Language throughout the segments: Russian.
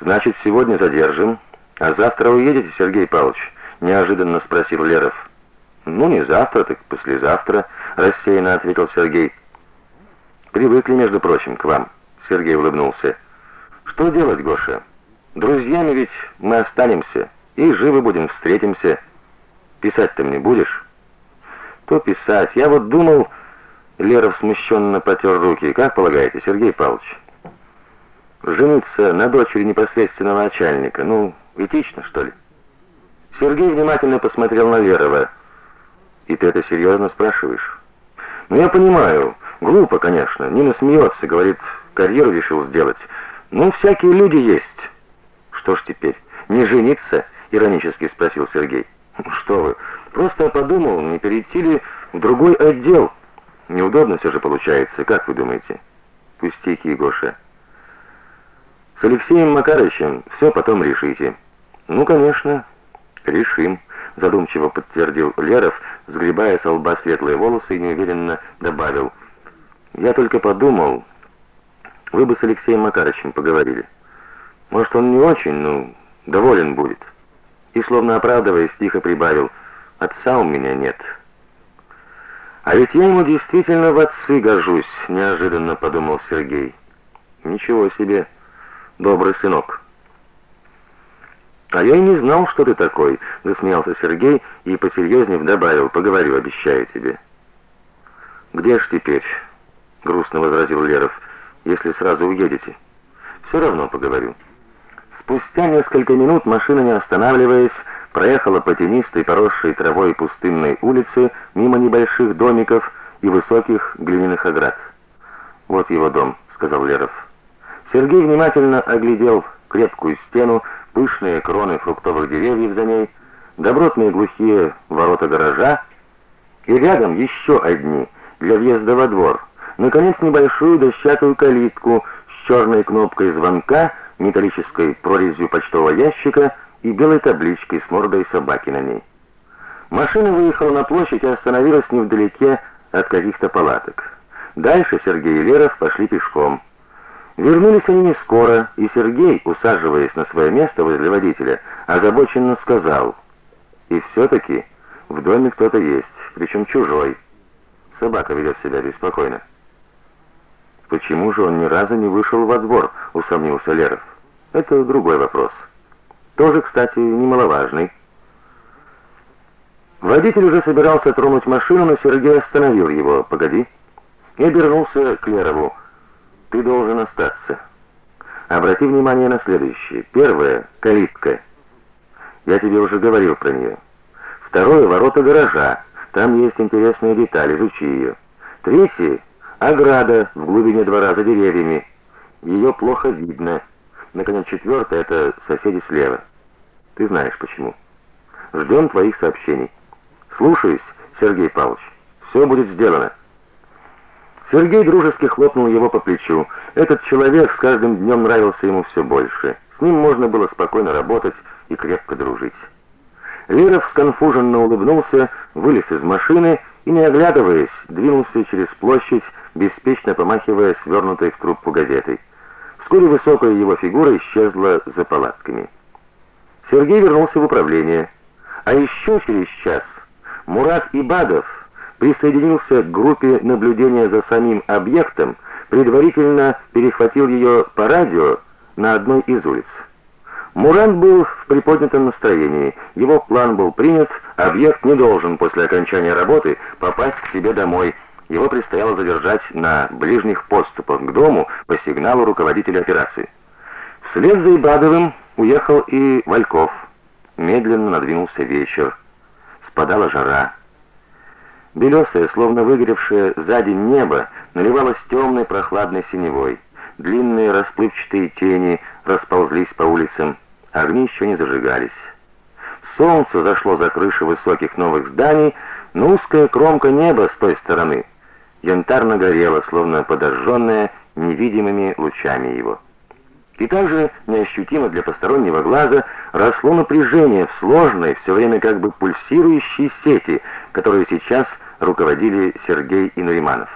Значит, сегодня задержим, а завтра уедете, Сергей Павлович? неожиданно спросил Леров. Ну, не завтра, так послезавтра, рассеянно ответил Сергей. Привыкли, между прочим, к вам, Сергей улыбнулся. Что делать, Гоша? Друзьями ведь мы останемся и живы будем, встретимся. Писать-то мне будешь? То писать. Я вот думал, Леров смущенно потер руки. Как полагаете, Сергей Павлович? Жениться на дочери непосредственного начальника. Ну, этично, что ли? Сергей внимательно посмотрел на Лерова. И ты это серьезно спрашиваешь? Ну я понимаю, глупо, конечно. Нина смеется, говорит, карьеру решил сделать. Ну, всякие люди есть. Что ж теперь? Не жениться? иронически спросил Сергей. «Ну что вы? Просто подумал, не перейти ли в другой отдел. Неудобно все же получается, как вы думаете? Пустяки, Гоша. С Алексеем Макаровичем все потом решите. Ну, конечно, решим, задумчиво подтвердил Леров, сгребая с лба светлые волосы и неуверенно добавил: Я только подумал, вы бы с Алексеем Макаровичем поговорили. Может, он не очень, ну, доволен будет. И словно оправдываясь, тихо прибавил: Отца у меня нет. А ведь я ему действительно в отцы гожусь, неожиданно подумал Сергей. Ничего себе, добрый сынок. А я и не знал, что ты такой, засмеялся Сергей и посерьезнее добавил: "Поговорю, обещаю тебе". Где ж теперь? грустно возразил Леров. Если сразу уедете. Все равно поговорю. Спустя несколько минут машина, не останавливаясь, проехала по тенистой, поросшей травой пустынной улице мимо небольших домиков и высоких глиняных оград. "Вот его дом", сказал Леров. Сергей внимательно оглядел крепкую стену, пышные кроны фруктовых деревьев за ней, добротные глухие ворота гаража и рядом еще одни для въезда во двор. Наконец небольшую дощатую калитку с черной кнопкой звонка, металлической прорезью почтового ящика и белой табличкой с мордой собаки на ней. Машина выехала на площадь и остановилась невдалеке от каких-то палаток. Дальше Сергей и Леров пошли пешком. Вернулись они не скоро, и Сергей, усаживаясь на свое место возле водителя, озабоченно сказал: "И все таки в доме кто-то есть, причем чужой. Собака ведет себя беспокойно". Почему же он ни разу не вышел во двор, усомнился Леров. Это другой вопрос. Тоже, кстати, немаловажный. Водитель уже собирался тронуть машину, но Сергей остановил его. "Погоди". И обернулся к Лерову. Ты должен остаться. Обрати внимание на следующее. Первое калитка. Я тебе уже говорил про нее. Второе ворота гаража. Там есть интересные детали, изучи ее. Третье ограда в глубине двора за деревьями. Ее плохо видно. Наконец, четвертое — это соседи слева. Ты знаешь почему. Ждем твоих сообщений. Слушаюсь, Сергей Павлович. Все будет сделано. Сергей дружески хлопнул его по плечу. Этот человек с каждым днем нравился ему все больше. С ним можно было спокойно работать и крепко дружить. Леров сконфуженно улыбнулся, вылез из машины и, не оглядываясь, двинулся через площадь, беспечно помахивая свернутой в трубку газетой. Вскоре высокая его фигура исчезла за палатками. Сергей вернулся в управление. А еще через час Мурат Ибадов присоединился к группе наблюдения за самим объектом, предварительно перехватил ее по радио на одной из улиц. Муран был в приподнятом настроении. Его план был принят, объект не должен после окончания работы попасть к себе домой. Его предстояло задержать на ближних подступах к дому по сигналу руководителя операции. Вслед за Ибадовым уехал и Вальков. Медленно надвинулся вечер. Спадала жара. Белесое, словно выгоревшее за день небо, наливалось темной прохладной синевой. Длинные расплывчатые тени расползлись по улицам, огни еще не зажигались. Солнце зашло за крыши высоких новых зданий, но узкая кромка неба с той стороны янтарно горела, словно подожженная невидимыми лучами его. И также неощутимо для постороннего глаза росло напряжение в сложной, все время как бы пульсирующей сети, которую сейчас руководили Сергей и Нуриманов.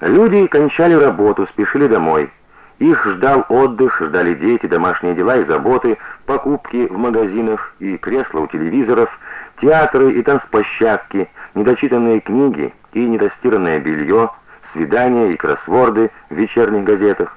Люди кончали работу, спешили домой. Их ждал отдых, ждали дети, домашние дела и заботы, покупки в магазинах и кресла у телевизоров, театры и танцплощадки, недочитанные книги и недостиранное белье, свидания и кроссворды в вечерних газетах.